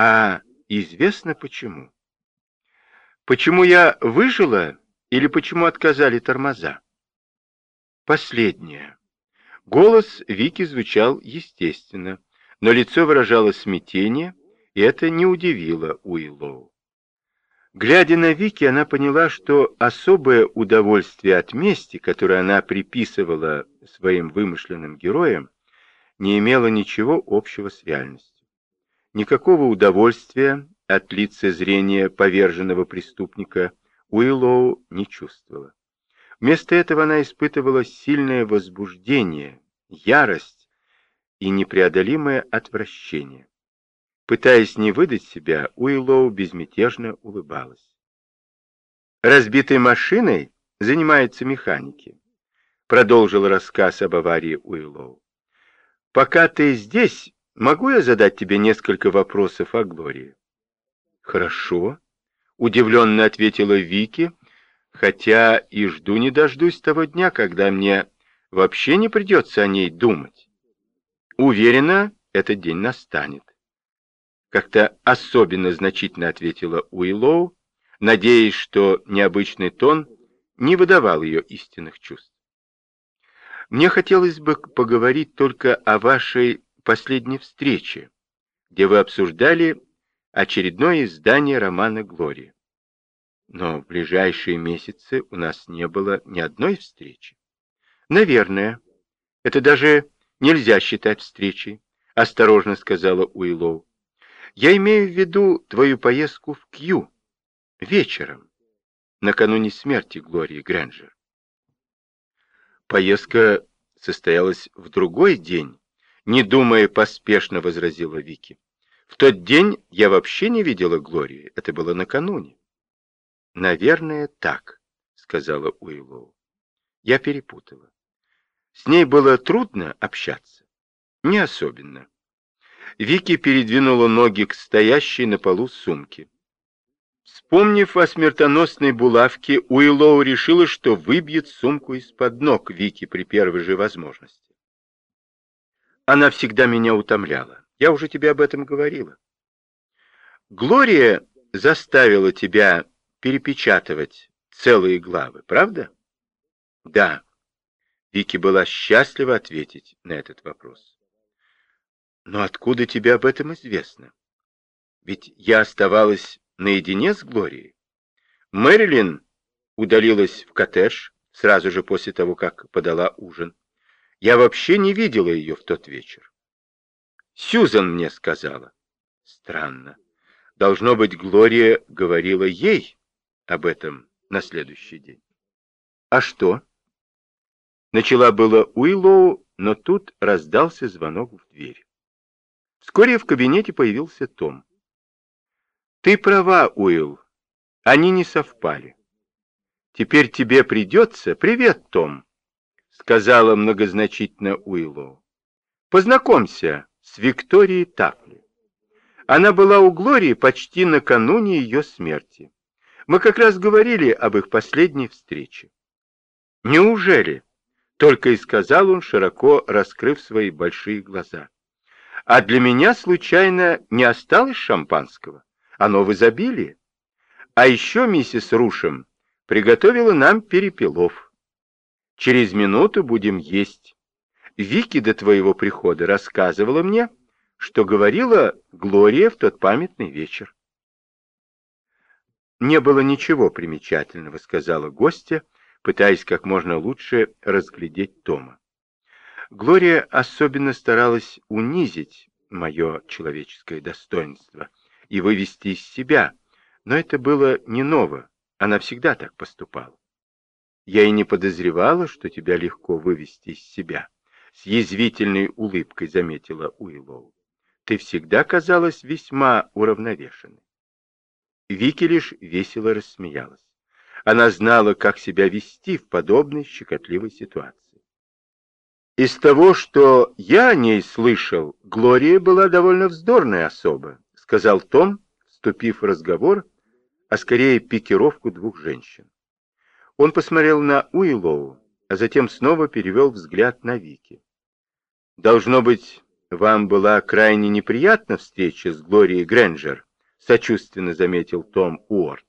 А известно почему? Почему я выжила или почему отказали тормоза? Последнее. Голос Вики звучал естественно, но лицо выражало смятение, и это не удивило Уиллоу. Глядя на Вики, она поняла, что особое удовольствие от мести, которое она приписывала своим вымышленным героям, не имело ничего общего с реальностью. Никакого удовольствия от лица зрения поверженного преступника Уиллоу не чувствовала. Вместо этого она испытывала сильное возбуждение, ярость и непреодолимое отвращение. Пытаясь не выдать себя, Уиллоу безмятежно улыбалась. «Разбитой машиной занимаются механики», — продолжил рассказ об аварии Уиллоу. «Пока ты здесь, могу я задать тебе несколько вопросов о Глории?» «Хорошо», — удивленно ответила Вики, хотя и жду не дождусь того дня, когда мне вообще не придется о ней думать. Уверена, этот день настанет. Как-то особенно значительно ответила Уиллоу, надеясь, что необычный тон не выдавал ее истинных чувств. Мне хотелось бы поговорить только о вашей последней встрече, где вы обсуждали очередное издание романа «Глория». Но в ближайшие месяцы у нас не было ни одной встречи. Наверное, это даже нельзя считать встречей, осторожно сказала Уиллоу. Я имею в виду твою поездку в Кью вечером, накануне смерти Глории Грэнджер. Поездка состоялась в другой день, не думая, поспешно возразила Вики. В тот день я вообще не видела Глории, это было накануне. Наверное, так, сказала Уиллоу. Я перепутала. С ней было трудно общаться? Не особенно. Вики передвинула ноги к стоящей на полу сумке. Вспомнив о смертоносной булавке, Уиллоу решила, что выбьет сумку из-под ног Вики при первой же возможности. Она всегда меня утомляла. Я уже тебе об этом говорила. Глория заставила тебя перепечатывать целые главы, правда? Да. Вики была счастлива ответить на этот вопрос. Но откуда тебе об этом известно? Ведь я оставалась наедине с Глорией. Мэрилин удалилась в коттедж сразу же после того, как подала ужин. Я вообще не видела ее в тот вечер. Сьюзан мне сказала. Странно. Должно быть, Глория говорила ей об этом на следующий день. А что? Начала было Уиллоу, но тут раздался звонок в дверь. Вскоре в кабинете появился Том. «Ты права, Уилл. Они не совпали. Теперь тебе придется... Привет, Том!» Сказала многозначительно Уиллоу. «Познакомься с Викторией Тапли. Она была у Глории почти накануне ее смерти. Мы как раз говорили об их последней встрече». «Неужели?» — только и сказал он, широко раскрыв свои большие глаза. А для меня случайно не осталось шампанского. Оно в изобилии. А еще миссис Рушем приготовила нам перепелов. Через минуту будем есть. Вики до твоего прихода рассказывала мне, что говорила Глория в тот памятный вечер. Не было ничего примечательного, сказала гостья, пытаясь как можно лучше разглядеть Тома. Глория особенно старалась унизить мое человеческое достоинство и вывести из себя, но это было не ново, она всегда так поступала. Я и не подозревала, что тебя легко вывести из себя, с язвительной улыбкой заметила Уиллоу. Ты всегда казалась весьма уравновешенной. Вики лишь весело рассмеялась. Она знала, как себя вести в подобной щекотливой ситуации. Из того, что я о ней слышал, Глория была довольно вздорная особа, сказал Том, вступив в разговор, а скорее пикировку двух женщин. Он посмотрел на Уиллоу, а затем снова перевел взгляд на Вики. Должно быть, вам была крайне неприятна встреча с Глорией Грэнджер, сочувственно заметил Том Уорд.